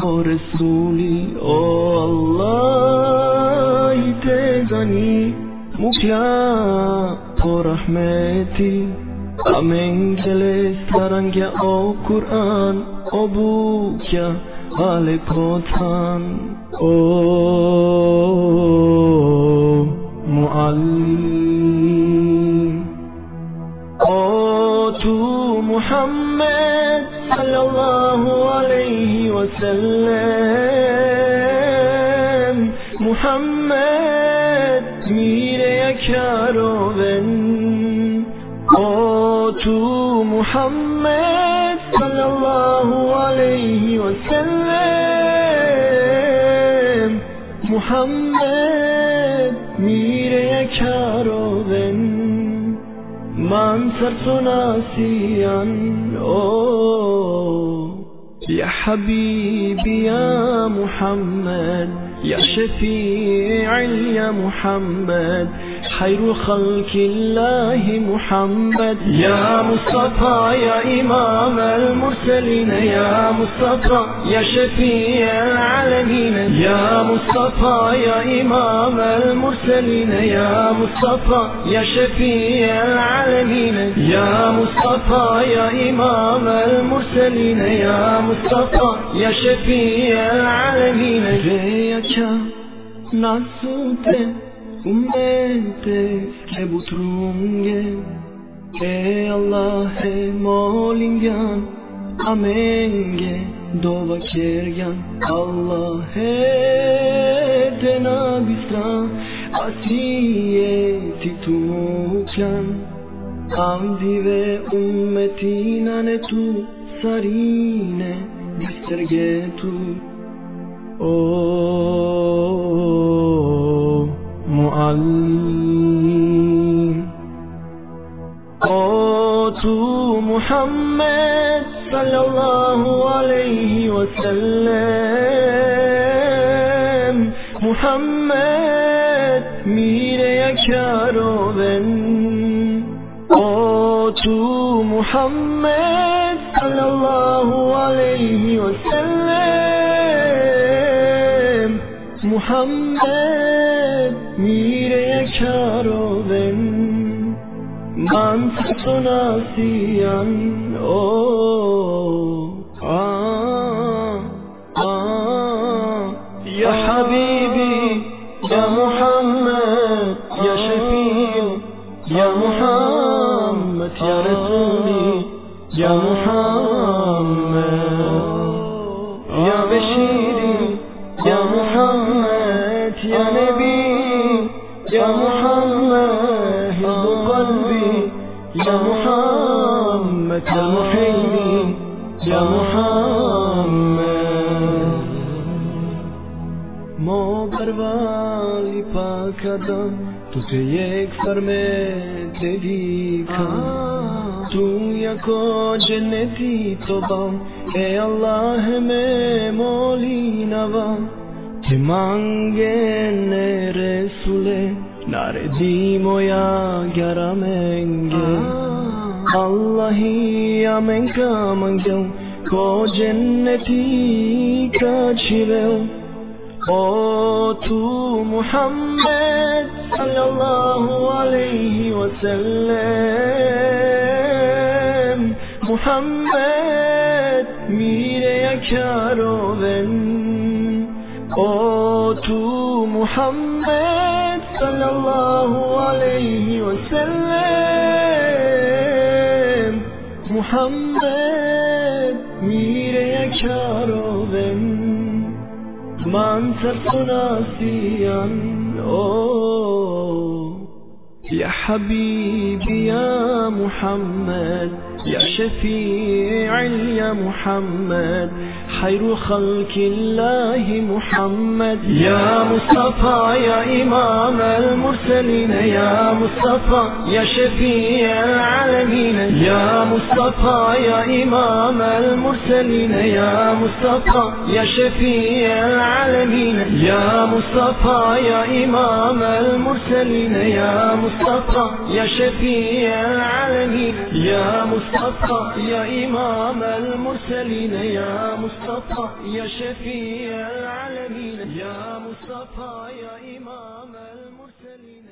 تا رسونی او الله ای مکلا تو رحمتی. امین جلس ترنگ او قرآن او بوکیا حال کوتان او معلم. او تو محمد صلی الله علیه و سلم محمد میره کرون أو تو محمد صلی الله علیه و سلم محمد میره کرون من سرت ناسيا يا حبيبي يا محمد يا شفيع يا محمد خير خلق الله محمد. يا مصطفى يا إمام المرسلين يا مصطفى يا شفيع Ya Mustafa ya İmam el Murseline Ya Mustafa ya Şefiyel Alemine Ya Mustafa ya İmam el Murseline Ya Mustafa ya Şefi Şefiyel Alemine Reyaka nasute ummete kebutrunge. Ey Allah ey molingan amenge dova kergan Allah dena bisra asiyeti tumukan Avdi ve ummetina ne tu sarine bisterge tu. O muallim O قاتو محمد صلى الله عليه وسلم محمد میره کرون قاتو محمد صلى الله عليه وسلم محمد میره کرون من تو ناسیم او آه آه یا حبیبی یا محمد یا شفیع یا محمد یا رسولی یا محمد یا بشیری یا محمد یا نبی يا محمد يا محمد يا محيي يا محمد۔ مو بروالی پاک تجھے ایک سر میں تیری تو یا کو جنتی تو بم۔ اے اللہ میں مولی نوام مانگے نے رسولے Naredimoya yaramenge Allahi amenka mangel Ko cenneti kaçirel O tu Muhammed sallallahu alayhi wa sallam Muhammed mire yakar O tu Muhammed صلی الله علیه و سلم محمد میره کرون من ناسیم أو يا حبيبي يا محمد. يا شفيع يا محمد خير خلق الله محمد. يا مصطفى يا إمام المرسلين. يا مصطفى يا شفيع العالمين. يا مصطفى يا إمام المرسلين. يا مصطفى يا شفيع العالمين. يا مصطفى يا إمام المرسلين يا مصطفى يا شفيع العالمين يا مصطفى يا إمام المرسلين يا مصطفى يا شفيع العالمين يا مصطفى يا إمام المرسلين.